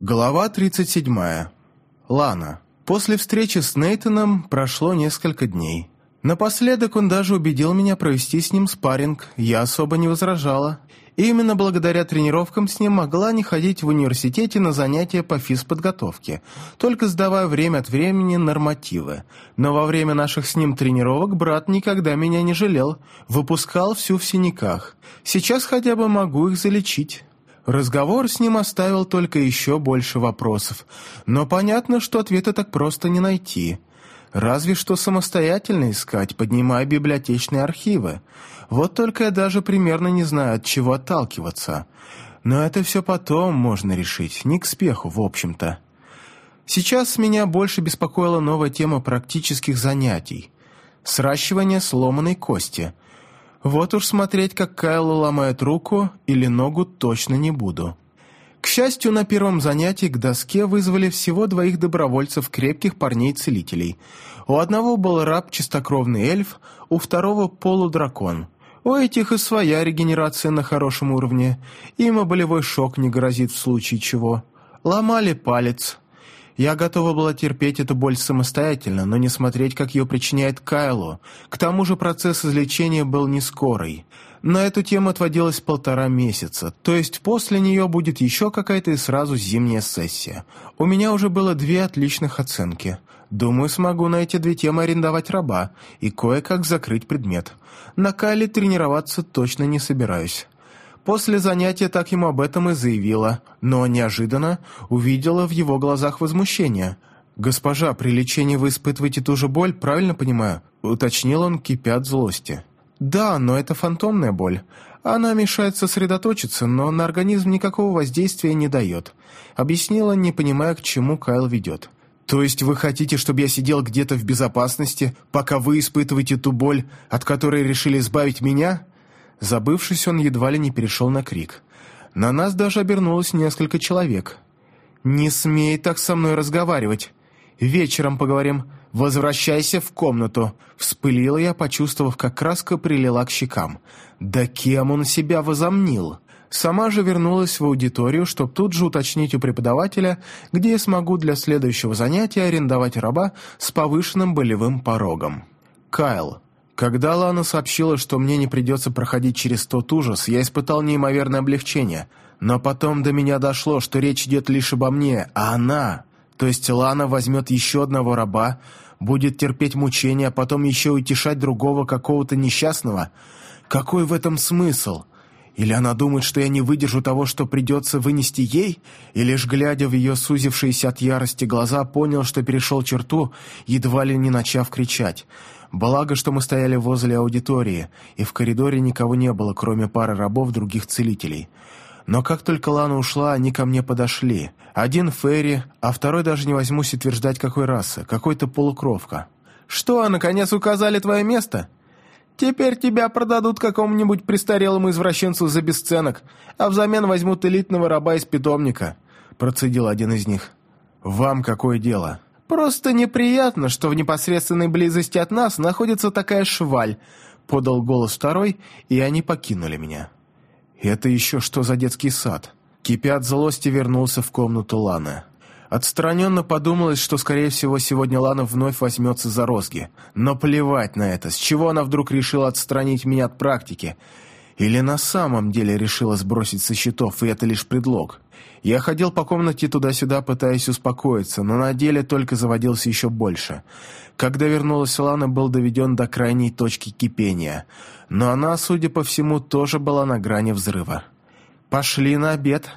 Глава 37. Лана. После встречи с Нейтаном прошло несколько дней. Напоследок он даже убедил меня провести с ним спарринг, я особо не возражала. И именно благодаря тренировкам с ним могла не ходить в университете на занятия по физподготовке, только сдавая время от времени нормативы. Но во время наших с ним тренировок брат никогда меня не жалел, выпускал всю в синяках. Сейчас хотя бы могу их залечить. Разговор с ним оставил только еще больше вопросов, но понятно, что ответа так просто не найти. Разве что самостоятельно искать, поднимая библиотечные архивы. Вот только я даже примерно не знаю, от чего отталкиваться. Но это все потом можно решить, не к спеху, в общем-то. Сейчас меня больше беспокоила новая тема практических занятий. Сращивание сломанной кости – вот уж смотреть, как Кайло ломает руку или ногу, точно не буду. К счастью, на первом занятии к доске вызвали всего двоих добровольцев, крепких парней-целителей. У одного был раб чистокровный эльф, у второго полудракон. У этих и своя регенерация на хорошем уровне, им и болевой шок не грозит в случае чего. Ломали палец, я готова была терпеть эту боль самостоятельно, но не смотреть, как ее причиняет Кайло. К тому же процесс излечения был не скорый. На эту тему отводилось полтора месяца, то есть после нее будет еще какая-то и сразу зимняя сессия. У меня уже было две отличных оценки. Думаю, смогу на эти две темы арендовать раба и кое-как закрыть предмет. На Кайле тренироваться точно не собираюсь. После занятия так ему об этом и заявила, но неожиданно увидела в его глазах возмущение. «Госпожа, при лечении вы испытываете ту же боль, правильно понимаю?» Уточнил он, кипя от злости. «Да, но это фантомная боль. Она мешает сосредоточиться, но на организм никакого воздействия не дает», объяснила, не понимая, к чему Кайл ведет. «То есть вы хотите, чтобы я сидел где-то в безопасности, пока вы испытываете ту боль, от которой решили избавить меня?» Забывшись, он едва ли не перешел на крик. На нас даже обернулось несколько человек. «Не смей так со мной разговаривать. Вечером поговорим. Возвращайся в комнату». Вспылила я, почувствовав, как краска прилила к щекам. «Да кем он себя возомнил?» Сама же вернулась в аудиторию, чтобы тут же уточнить у преподавателя, где я смогу для следующего занятия арендовать раба с повышенным болевым порогом. Кайл. Когда Лана сообщила, что мне не придется проходить через тот ужас, я испытал неимоверное облегчение. Но потом до меня дошло, что речь идет лишь обо мне, а она... То есть Лана возьмет еще одного раба, будет терпеть мучения, а потом еще утешать другого какого-то несчастного? Какой в этом смысл? Или она думает, что я не выдержу того, что придется вынести ей? И лишь глядя в ее сузившиеся от ярости глаза, понял, что перешел черту, едва ли не начав кричать. Благо, что мы стояли возле аудитории, и в коридоре никого не было, кроме пары рабов других целителей. Но как только Лана ушла, они ко мне подошли. Один Ферри, а второй даже не возьмусь утверждать, какой расы, какой-то полукровка. «Что, наконец указали твое место?» «Теперь тебя продадут какому-нибудь престарелому извращенцу за бесценок, а взамен возьмут элитного раба из питомника», процедил один из них. «Вам какое дело?» «Просто неприятно, что в непосредственной близости от нас находится такая шваль», подал голос второй, и они покинули меня. «Это еще что за детский сад?» Кипя от злости, вернулся в комнату Ланы. Отстраненно подумалось, что, скорее всего, сегодня Лана вновь возьмется за розги. Но плевать на это, с чего она вдруг решила отстранить меня от практики? Или на самом деле решила сбросить со счетов, и это лишь предлог? Я ходил по комнате туда-сюда, пытаясь успокоиться, но на деле только заводился еще больше. Когда вернулась Лана, был доведен до крайней точки кипения. Но она, судя по всему, тоже была на грани взрыва. «Пошли на обед»,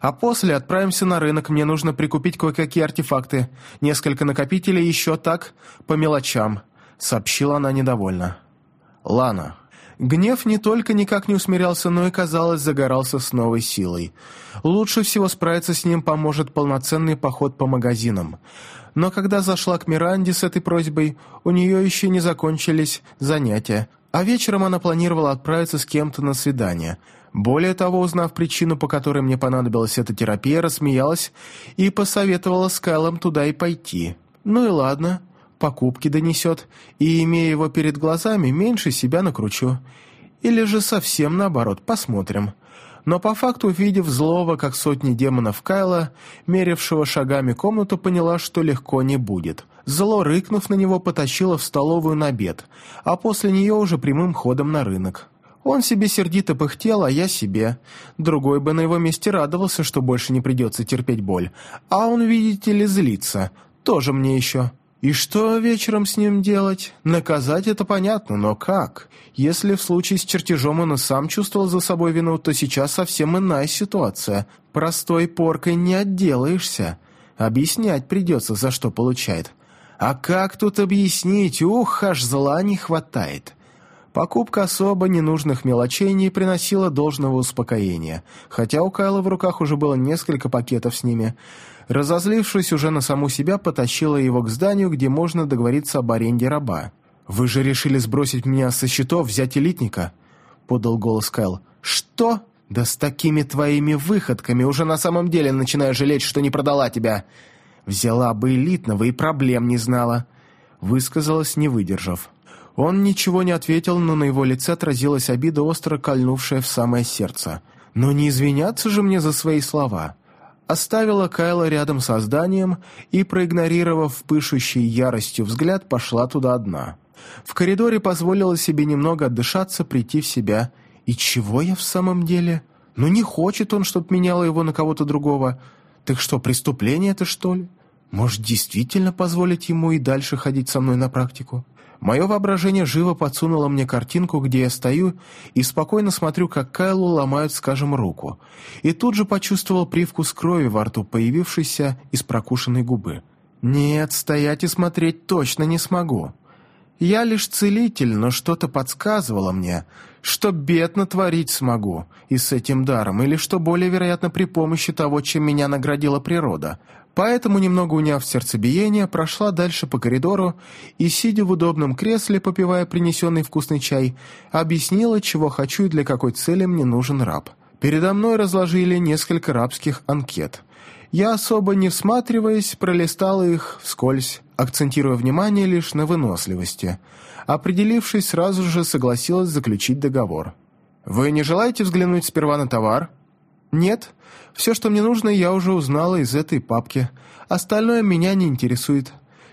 а после отправимся на рынок, мне нужно прикупить кое-какие артефакты, несколько накопителей, еще так, по мелочам», — сообщила она недовольно. «Лана, Гнев не только никак не усмирялся, но и, казалось, загорался с новой силой. Лучше всего справиться с ним поможет полноценный поход по магазинам. Но когда зашла к Миранде с этой просьбой, у нее еще не закончились занятия, а вечером она планировала отправиться с кем-то на свидание. Более того, узнав причину, по которой мне понадобилась эта терапия, рассмеялась и посоветовала с Кайлом туда и пойти. Ну и ладно, покупки донесет, и, имея его перед глазами, меньше себя накручу. Или же совсем наоборот, посмотрим. но по факту, увидев злого, как сотни демонов Кайла, мерившего шагами комнату, поняла, что легко не будет. Зло, рыкнув на него, потащило в столовую на обед, а после нее уже прямым ходом на рынок. Он себе сердито пыхтел, а я себе. Другой бы на его месте радовался, что больше не придется терпеть боль. А он, видите ли, злится. Тоже мне еще. И что вечером с ним делать? Наказать это понятно, но как? Если в случае с чертежом он и сам чувствовал за собой вину, то сейчас совсем иная ситуация. Простой поркой не отделаешься. Объяснять придется, за что получает. А как тут объяснить? Ух, аж зла не хватает. Покупка особо ненужных мелочей не приносила должного успокоения, хотя у Кайла в руках уже было несколько пакетов с ними – разозлившись уже на саму себя, потащила его к зданию, где можно договориться об аренде раба. «Вы же решили сбросить меня со счетов, взять элитника?» — подал голос Кайл. «Что? Да с такими твоими выходками уже на самом деле начинаю жалеть, что не продала тебя. Взяла бы элитного и проблем не знала», — высказалась, не выдержав. Он ничего не ответил, но на его лице отразилась обида, остро кольнувшая в самое сердце. «Но не извиняться же мне за свои слова оставила Кайла рядом со зданием и, проигнорировав пышущий яростью взгляд, пошла туда одна. В коридоре позволила себе немного отдышаться, прийти в себя. И чего я в самом деле? Ну не хочет он, чтоб меняла его на кого-то другого. Так что, преступление это, что ли? Может, действительно позволить ему и дальше ходить со мной на практику? Мое воображение живо подсунуло мне картинку, где я стою и спокойно смотрю, как Кайлу ломают, скажем, руку. И тут же почувствовал привкус крови во рту, появившийся из прокушенной губы. Нет, стоять и смотреть точно не смогу. Я лишь целитель, но что-то подсказывало мне, что бед натворить смогу и с этим даром, или что более вероятно при помощи того, чем меня наградила природа. Поэтому, немного уняв сердцебиение, прошла дальше по коридору и, сидя в удобном кресле, попивая принесенный вкусный чай, объяснила, чего хочу и для какой цели мне нужен раб. Передо мной разложили несколько рабских анкет. Я, особо не всматриваясь, пролистала их вскользь, акцентируя внимание лишь на выносливости. Определившись, сразу же согласилась заключить договор. «Вы не желаете взглянуть сперва на товар?» «Нет. Все, что мне нужно, я уже узнала из этой папки. Остальное меня не интересует.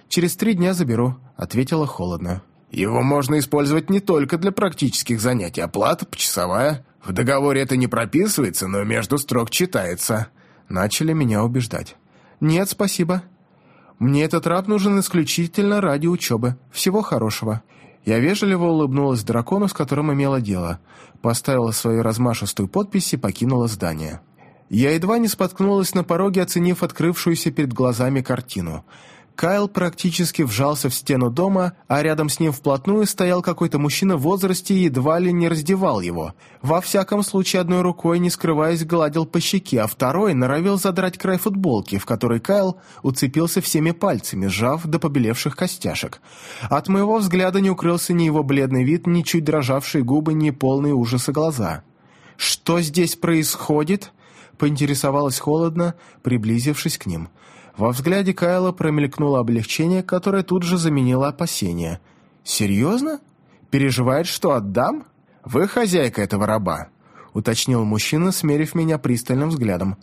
Через три дня заберу», — ответила холодно. «Его можно использовать не только для практических занятий. Оплата почасовая. В договоре это не прописывается, но между строк читается». Начали меня убеждать. «Нет, спасибо. Мне этот раб нужен исключительно ради учебы. Всего хорошего». Я вежливо улыбнулась дракону, с которым имела дело, поставила свою размашистую подпись и покинула здание. Я едва не споткнулась на пороге, оценив открывшуюся перед глазами картину. Кайл практически вжался в стену дома, а рядом с ним вплотную стоял какой-то мужчина в возрасте и едва ли не раздевал его. Во всяком случае, одной рукой, не скрываясь, гладил по щеке, а второй норовил задрать край футболки, в которой Кайл уцепился всеми пальцами, сжав до побелевших костяшек. От моего взгляда не укрылся ни его бледный вид, ни чуть дрожавшие губы, ни полные ужаса глаза. «Что здесь происходит?» — поинтересовалась холодно, приблизившись к ним — во взгляде Кайла промелькнуло облегчение, которое тут же заменило опасение. «Серьезно? Переживает, что отдам? Вы хозяйка этого раба?» — уточнил мужчина, смерив меня пристальным взглядом.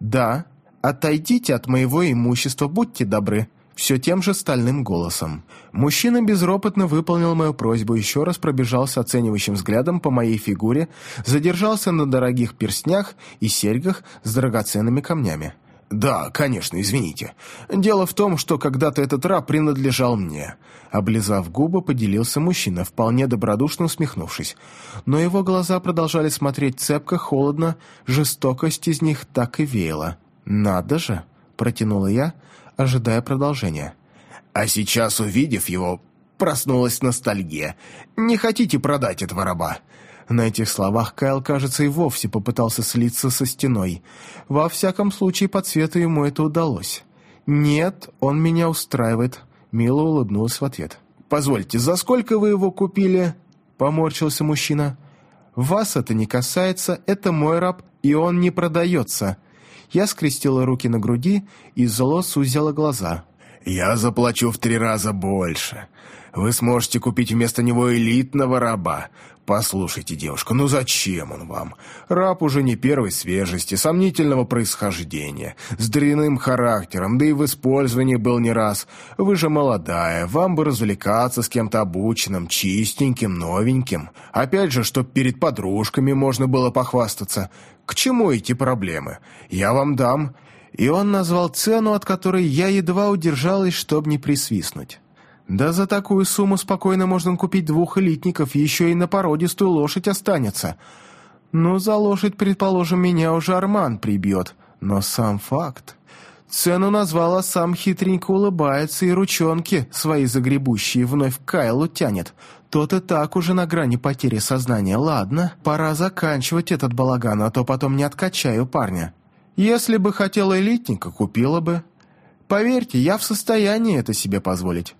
«Да. Отойдите от моего имущества, будьте добры», все тем же стальным голосом. Мужчина безропотно выполнил мою просьбу, еще раз пробежался оценивающим взглядом по моей фигуре, задержался на дорогих перстнях и серьгах с драгоценными камнями. «Да, конечно, извините. Дело в том, что когда-то этот раб принадлежал мне». Облизав губы, поделился мужчина, вполне добродушно усмехнувшись. Но его глаза продолжали смотреть цепко, холодно, жестокость из них так и веяла. «Надо же!» — протянула я, ожидая продолжения. «А сейчас, увидев его, проснулась ностальгия. Не хотите продать этого раба?» На этих словах Кайл, кажется, и вовсе попытался слиться со стеной. Во всяком случае, по цвету ему это удалось. «Нет, он меня устраивает», — мило улыбнулась в ответ. «Позвольте, за сколько вы его купили?» — поморщился мужчина. «Вас это не касается, это мой раб, и он не продается». Я скрестила руки на груди и зло сузила глаза. Я заплачу в три раза больше. Вы сможете купить вместо него элитного раба. Послушайте, девушка, ну зачем он вам? Раб уже не первой свежести, сомнительного происхождения, с дрянным характером, да и в использовании был не раз. Вы же молодая, вам бы развлекаться с кем-то обученным, чистеньким, новеньким. Опять же, чтоб перед подружками можно было похвастаться. К чему эти проблемы? Я вам дам. И он назвал цену, от которой я едва удержалась, чтобы не присвистнуть. Да за такую сумму спокойно можно купить двух элитников, еще и на породистую лошадь останется. Ну, за лошадь, предположим, меня уже Арман прибьет. Но сам факт. Цену назвала, сам хитренько улыбается и ручонки свои загребущие вновь Кайлу тянет. Тот и так уже на грани потери сознания. Ладно, пора заканчивать этот балаган, а то потом не откачаю парня. Если бы хотела элитника, купила бы. Поверьте, я в состоянии это себе позволить.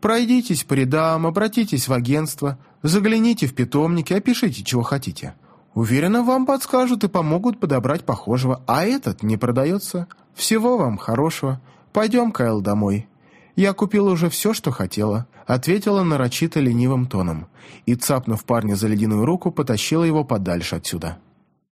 Пройдитесь по рядам, обратитесь в агентство, загляните в питомники, опишите, чего хотите. Уверена, вам подскажут и помогут подобрать похожего, а этот не продается. Всего вам хорошего. Пойдем, Кайл, домой. Я купила уже все, что хотела», — ответила нарочито ленивым тоном и, цапнув парня за ледяную руку, потащила его подальше отсюда.